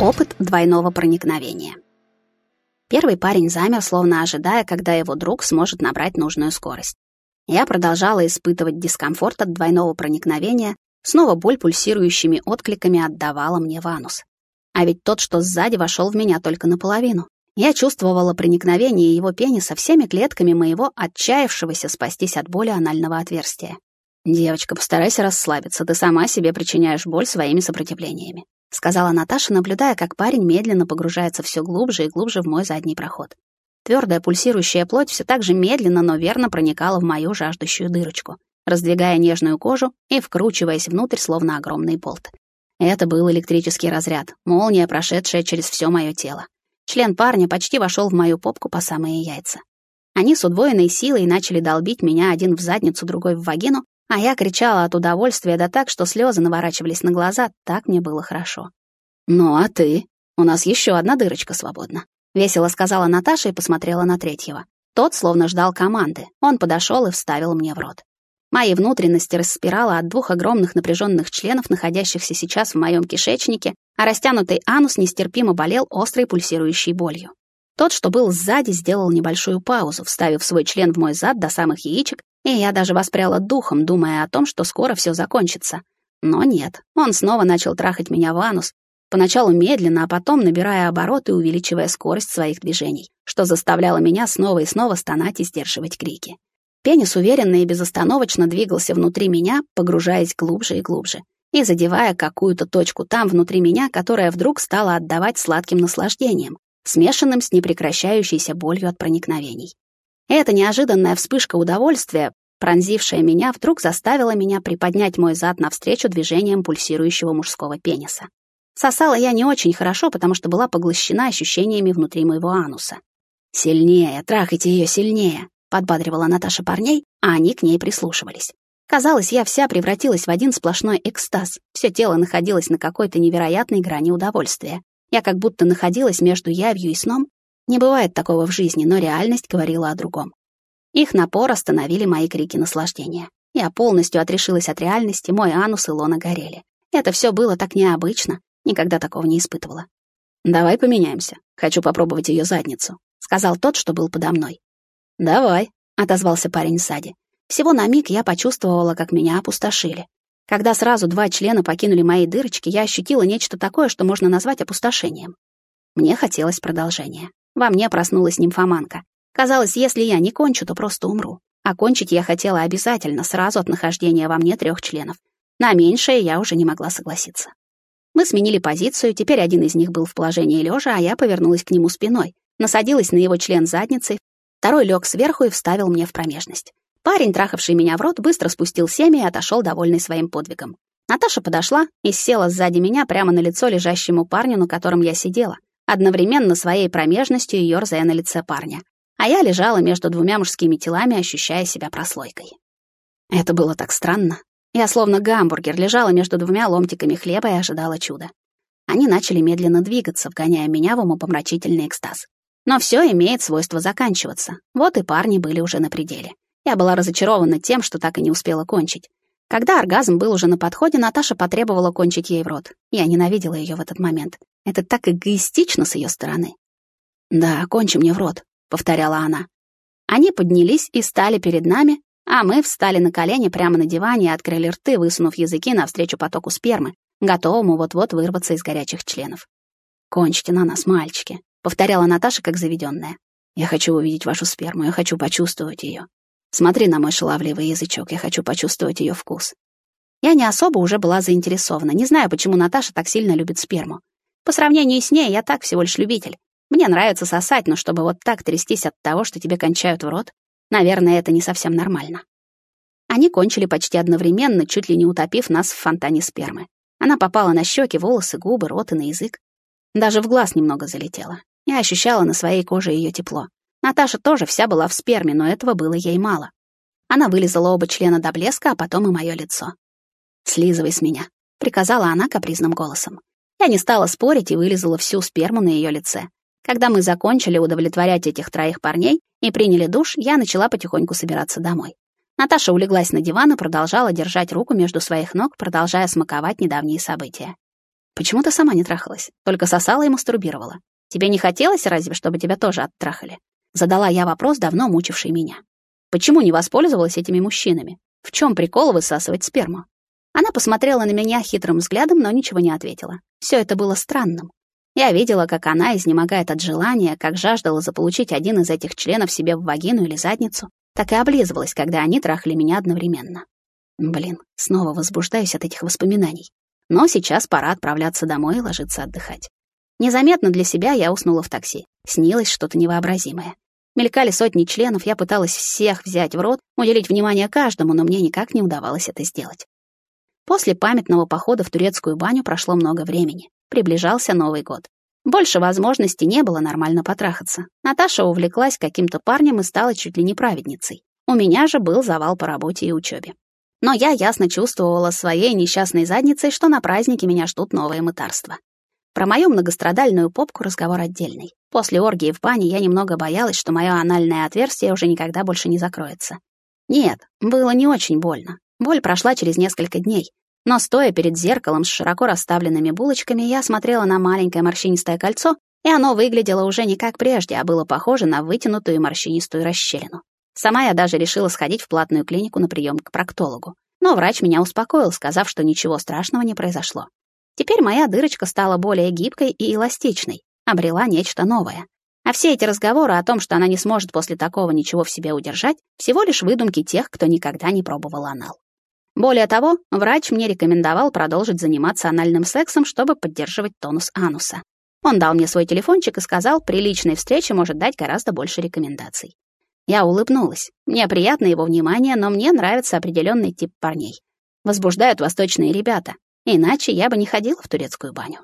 Опыт двойного проникновения. Первый парень замер, словно ожидая, когда его друг сможет набрать нужную скорость. Я продолжала испытывать дискомфорт от двойного проникновения, снова боль пульсирующими откликами отдавала мне в анус. А ведь тот, что сзади, вошел в меня только наполовину. Я чувствовала проникновение его пениса всеми клетками моего отчаявшегося спастись от боли анального отверстия. «Девочка, постарайся расслабиться, ты сама себе причиняешь боль своими сопротивлениями. — сказала Наташа, наблюдая, как парень медленно погружается все глубже и глубже в мой задний проход. Твердая пульсирующая плоть все так же медленно, но верно проникала в мою жаждущую дырочку, раздвигая нежную кожу и вкручиваясь внутрь, словно огромный болт. Это был электрический разряд, молния, прошедшая через все мое тело. Член парня почти вошел в мою попку по самые яйца. Они с удвоенной силой начали долбить меня один в задницу, другой в вагину, а я кричала от удовольствия да так, что слезы наворачивались на глаза, так мне было хорошо. «Ну а ты? У нас еще одна дырочка свободна», — весело сказала Наташа и посмотрела на третьего. Тот словно ждал команды. Он подошел и вставил мне в рот. Мои внутренности распирало от двух огромных напряженных членов, находящихся сейчас в моем кишечнике, а растянутый анус нестерпимо болел острой пульсирующей болью. Тот, что был сзади, сделал небольшую паузу, вставив свой член в мой зад до самых яичек и я даже воспряла духом, думая о том, что скоро все закончится. Но нет, он снова начал трахать меня в анус, поначалу медленно, а потом набирая обороты и увеличивая скорость своих движений, что заставляло меня снова и снова стонать и сдерживать крики. Пенис уверенно и безостановочно двигался внутри меня, погружаясь глубже и глубже, и задевая какую-то точку там внутри меня, которая вдруг стала отдавать сладким наслаждением, смешанным с непрекращающейся болью от проникновений. Эта неожиданная вспышка удовольствия, пронзившая меня, вдруг заставила меня приподнять мой зад навстречу движениям пульсирующего мужского пениса. Сосала я не очень хорошо, потому что была поглощена ощущениями внутри моего ануса. «Сильнее, трахайте ее сильнее», — подбадривала Наташа парней, а они к ней прислушивались. Казалось, я вся превратилась в один сплошной экстаз. Все тело находилось на какой-то невероятной грани удовольствия. Я как будто находилась между явью и сном, не бывает такого в жизни, но реальность говорила о другом. Их напор остановили мои крики наслаждения. Я полностью отрешилась от реальности, мой анус и лона горели. Это все было так необычно, никогда такого не испытывала. «Давай поменяемся. Хочу попробовать ее задницу», — сказал тот, что был подо мной. «Давай», — отозвался парень сзади. Всего на миг я почувствовала, как меня опустошили. Когда сразу два члена покинули мои дырочки, я ощутила нечто такое, что можно назвать опустошением. Мне хотелось продолжения. Во мне проснулась нимфоманка. Казалось, если я не кончу, то просто умру. А кончить я хотела обязательно, сразу от нахождения во мне трех членов. На меньшее я уже не могла согласиться. Мы сменили позицию, теперь один из них был в положении лежа, а я повернулась к нему спиной, насадилась на его член задницей, второй лег сверху и вставил мне в промежность. Парень, трахавший меня в рот, быстро спустил семя и отошел, довольный своим подвигом. Наташа подошла и села сзади меня прямо на лицо лежащему парню, на котором я сидела одновременно своей промежностью ерзая на лице парня. А я лежала между двумя мужскими телами, ощущая себя прослойкой. Это было так странно. Я словно гамбургер лежала между двумя ломтиками хлеба и ожидала чуда. Они начали медленно двигаться, вгоняя меня в умопомрачительный экстаз. Но все имеет свойство заканчиваться. Вот и парни были уже на пределе. Я была разочарована тем, что так и не успела кончить. Когда оргазм был уже на подходе, Наташа потребовала кончить ей в рот. Я ненавидела ее в этот момент. Это так эгоистично с ее стороны. «Да, кончи мне в рот», — повторяла она. Они поднялись и стали перед нами, а мы встали на колени прямо на диване и открыли рты, высунув языки навстречу потоку спермы, готовому вот-вот вырваться из горячих членов. «Кончите на нас, мальчики», — повторяла Наташа как заведенная. «Я хочу увидеть вашу сперму, я хочу почувствовать ее. Смотри на мой шаловливый язычок, я хочу почувствовать ее вкус». Я не особо уже была заинтересована, не знаю, почему Наташа так сильно любит сперму. По сравнению с ней я так всего лишь любитель. Мне нравится сосать, но чтобы вот так трястись от того, что тебе кончают в рот, наверное, это не совсем нормально. Они кончили почти одновременно, чуть ли не утопив нас в фонтане спермы. Она попала на щеки, волосы, губы, рот и на язык. Даже в глаз немного залетела. Я ощущала на своей коже ее тепло. Наташа тоже вся была в сперме, но этого было ей мало. Она вылизала оба члена до блеска, а потом и мое лицо. «Слизывай с меня», — приказала она капризным голосом. Я не стала спорить и вылизала всю сперму на ее лице. Когда мы закончили удовлетворять этих троих парней и приняли душ, я начала потихоньку собираться домой. Наташа улеглась на диван и продолжала держать руку между своих ног, продолжая смаковать недавние события. Почему ты сама не трахалась? Только сосала и мастурбировала. Тебе не хотелось разве, чтобы тебя тоже оттрахали? Задала я вопрос, давно мучивший меня. Почему не воспользовалась этими мужчинами? В чем прикол высасывать сперму? Она посмотрела на меня хитрым взглядом, но ничего не ответила. Все это было странным. Я видела, как она изнемогает от желания, как жаждала заполучить один из этих членов себе в вагину или задницу, так и облизывалась, когда они трахали меня одновременно. Блин, снова возбуждаюсь от этих воспоминаний. Но сейчас пора отправляться домой и ложиться отдыхать. Незаметно для себя я уснула в такси. Снилось что-то невообразимое. Мелькали сотни членов, я пыталась всех взять в рот, уделить внимание каждому, но мне никак не удавалось это сделать. После памятного похода в турецкую баню прошло много времени. Приближался Новый год. Больше возможностей не было нормально потрахаться. Наташа увлеклась каким-то парнем и стала чуть ли не праведницей. У меня же был завал по работе и учебе. Но я ясно чувствовала своей несчастной задницей, что на празднике меня ждут новые мытарства. Про мою многострадальную попку разговор отдельный. После оргии в бане я немного боялась, что мое анальное отверстие уже никогда больше не закроется. Нет, было не очень больно. Боль прошла через несколько дней. Но стоя перед зеркалом с широко расставленными булочками, я смотрела на маленькое морщинистое кольцо, и оно выглядело уже не как прежде, а было похоже на вытянутую морщинистую расщелину. Сама я даже решила сходить в платную клинику на прием к проктологу. Но врач меня успокоил, сказав, что ничего страшного не произошло. Теперь моя дырочка стала более гибкой и эластичной, обрела нечто новое. А все эти разговоры о том, что она не сможет после такого ничего в себе удержать, всего лишь выдумки тех, кто никогда не пробовал анал. Более того, врач мне рекомендовал продолжить заниматься анальным сексом, чтобы поддерживать тонус ануса. Он дал мне свой телефончик и сказал, при личной встрече может дать гораздо больше рекомендаций. Я улыбнулась. Мне приятно его внимание, но мне нравится определенный тип парней. Возбуждают восточные ребята. Иначе я бы не ходила в турецкую баню.